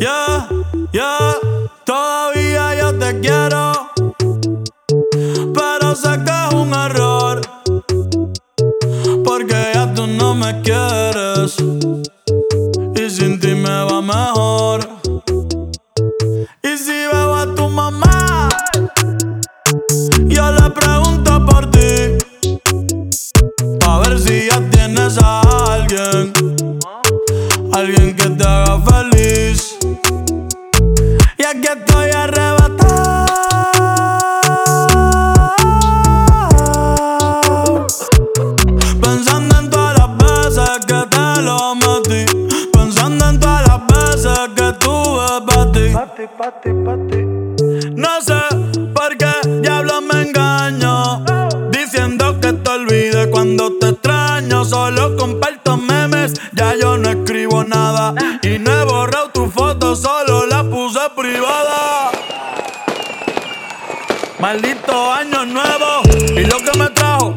Yeah, yeah, todavía yo te quiero. Pero sé que es un error. Porque ya tú no me quieres. Y sin ti me va mejor. Por ti. A ver si ya tienes a alguien. Alguien que te haga feliz. Y aquí estoy arrebatado. Pensando en todas las veces que te lo metí. Pensando en todas las veces que tuve para ti. Pati, pati, pati. No sé por qué diablo me engaño. Solo comparto memes, ya yo no escribo nada. Y no he borrado tu foto, solo la puse privada. Maldito año nuevo. Y lo que me trajo,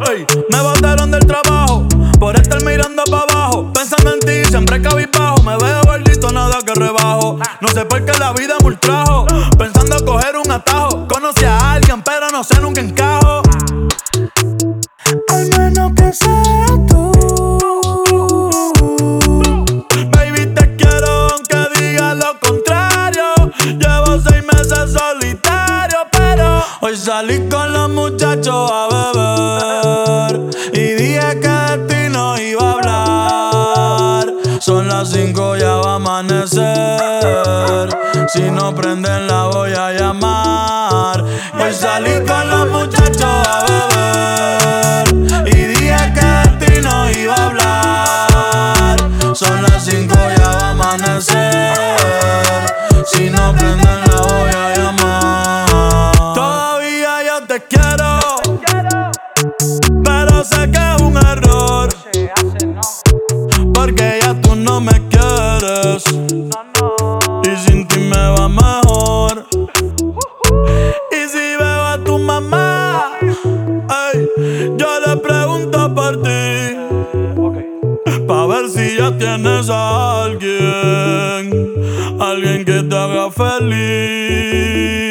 me botaron del trabajo. Por estar mirando para abajo, pensando en ti, siempre cabizbajo, me veo gordito, nada que rebajo, no sé por qué la vida me ultrajo, pensando coger un atajo, conocí a alguien pero no sé nunca encajo, hoy salí con los muchachos a beber. Y dije que de ti no iba a hablar. Son las cinco, ya va a amanecer. Si no prenden, la voy a llamar. Hoy salí con los muchachos a beber. Y dije que de ti no iba a hablar. Son las cinco, ya va a amanecer. Sé que es un error. Porque ya tú no me quieres. Y sin ti me va mejor. Y si veo a tu mamá, ey, yo le pregunto por ti. Pa' ver si ya tienes a alguien, alguien que te haga feliz.